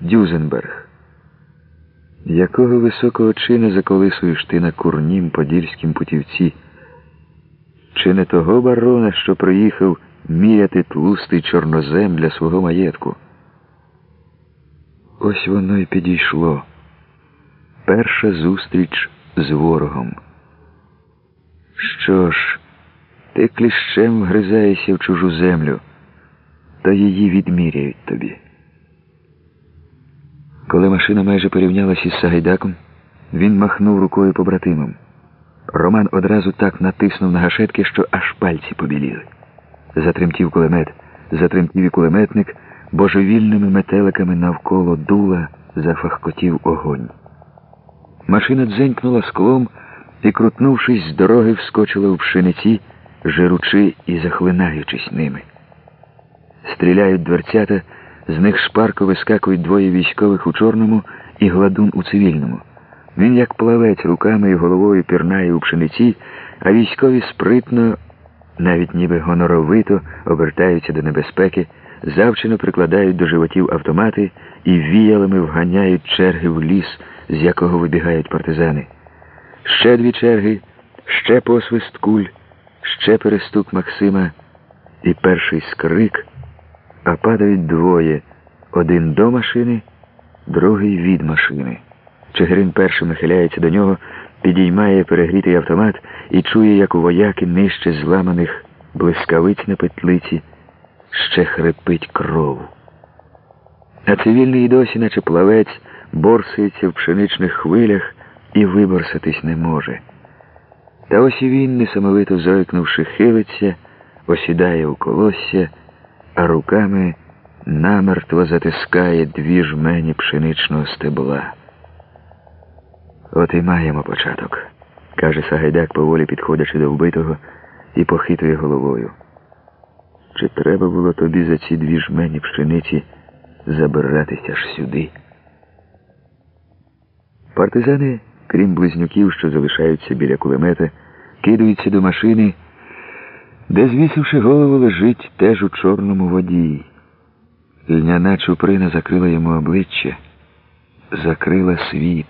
Дюзенберг. Якого високого чина заколисуєш ти на курнім подільськім путівці? Чи не того барона, що приїхав міряти тлустий чорнозем для свого маєтку? Ось воно й підійшло. Перша зустріч з ворогом. Що ж, ти кліщем вгризаєшся в чужу землю, то її відміряють тобі. Коли машина майже порівнялася із Сагайдаком, він махнув рукою побратимам. Роман одразу так натиснув на гашетки, що аж пальці побіліли. Затремтів кулемет, затремтів і кулеметник, божевільними метеликами навколо дула зафахкотів огонь. Машина дзенькнула склом і, крутнувшись з дороги, вскочила в пшениці, жиручи і захлинаючись ними. Стріляють дверцята, з них шпарко вискакують двоє військових у чорному і гладун у цивільному. Він, як плавець, руками і головою пірнає у пшениці, а військові спритно, навіть ніби гоноровито, обертаються до небезпеки, завчено прикладають до животів автомати і віялами вганяють черги в ліс, з якого вибігають партизани. Ще дві черги, ще посвист куль, ще перестук Максима і перший скрик, а падають двоє один до машини, другий від машини. Чигирин першим нахиляється до нього, підіймає перегрітий автомат і чує, як у вояки нижче зламаних блискавиць на петлиці ще хрипить кров. А цивільний досі, наче плавець, борсається в пшеничних хвилях і виборсатись не може. Та ось і він, несамовито зойкнувши, хилиться, осідає у колосся, а руками намертво затискає дві жмені пшеничного стебла. От і маємо початок, каже Сагайдак, поволі підходячи до вбитого і похитує головою. Чи треба було тобі за ці дві жмені пшениці забиратися аж сюди? Партизани, крім близнюків, що залишаються біля кулемета, кидаються до машини, де, звісивши голову, лежить теж у чорному водії. Льняна чуприна закрила йому обличчя, закрила світ.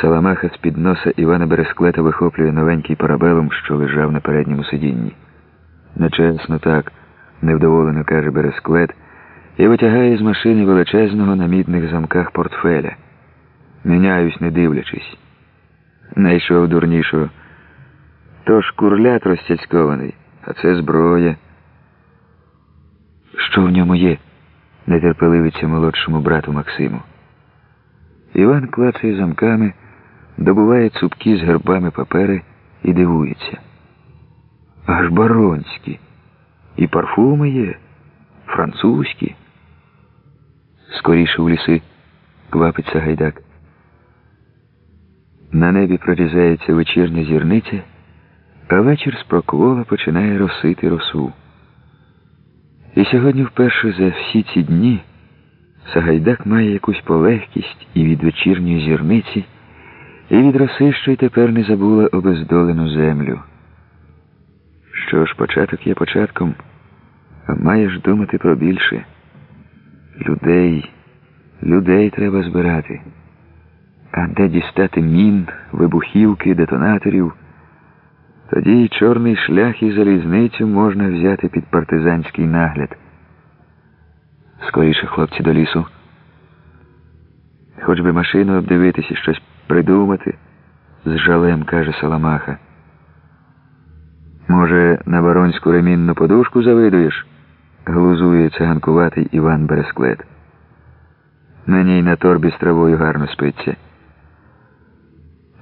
Саламаха з-під носа Івана Бересклета вихоплює новенький парабелом, що лежав на передньому сидінні. Нечесно так, невдоволено каже Бересклет, і витягає з машини величезного на мідних замках портфеля. Міняюсь, не дивлячись. Найшов дурнішого. То ж курлят розцяцькований, а це зброя. Що в ньому є? нетерпеливиться молодшому брату Максиму. Іван клацає замками, добуває цупкі з гербами папери і дивується. Аж баронські. І парфуми є, французькі. Скоріше в ліси квапиться гайдак. На небі прорізається вечірня зірниця, а вечір з проквола починає росити росу. І сьогодні вперше за всі ці дні Сагайдак має якусь полегкість і від вечірньої зірниці, і від роси, що й тепер не забула обездолену землю. Що ж, початок є початком, а маєш думати про більше. Людей, людей треба збирати. А де дістати мін, вибухівки, детонаторів, тоді й чорний шлях і залізницю можна взяти під партизанський нагляд. Скоріше, хлопці, до лісу. Хоч би машину обдивитися, щось придумати, з жалем каже Саламаха. Може, на баронську ремінну подушку завидуєш? глузує циганкуватий Іван Бересклет. На ній на торбі з травою гарно спиться.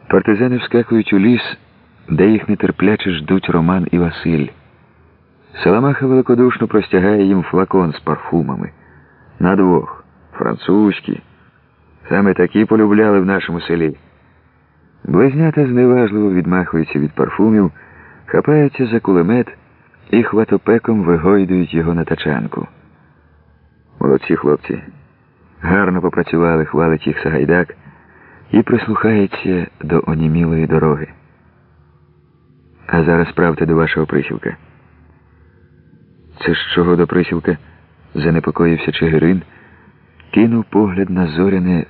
Партизани вскакують у ліс, де їх нетерпляче ждуть Роман і Василь. Саламаха великодушно простягає їм флакон з парфумами. На двох. Французькі. Саме такі полюбляли в нашому селі. Близнята зневажливо відмахуються від парфумів, хапаються за кулемет і хватопеком вигойдують його на тачанку. Молодці хлопці. Гарно попрацювали, хвалить їх Сагайдак і прислухається до онімілої дороги. А зараз правте до вашого присілка. Це ж чого до присілка? занепокоївся Чигирин кинув погляд на зоряне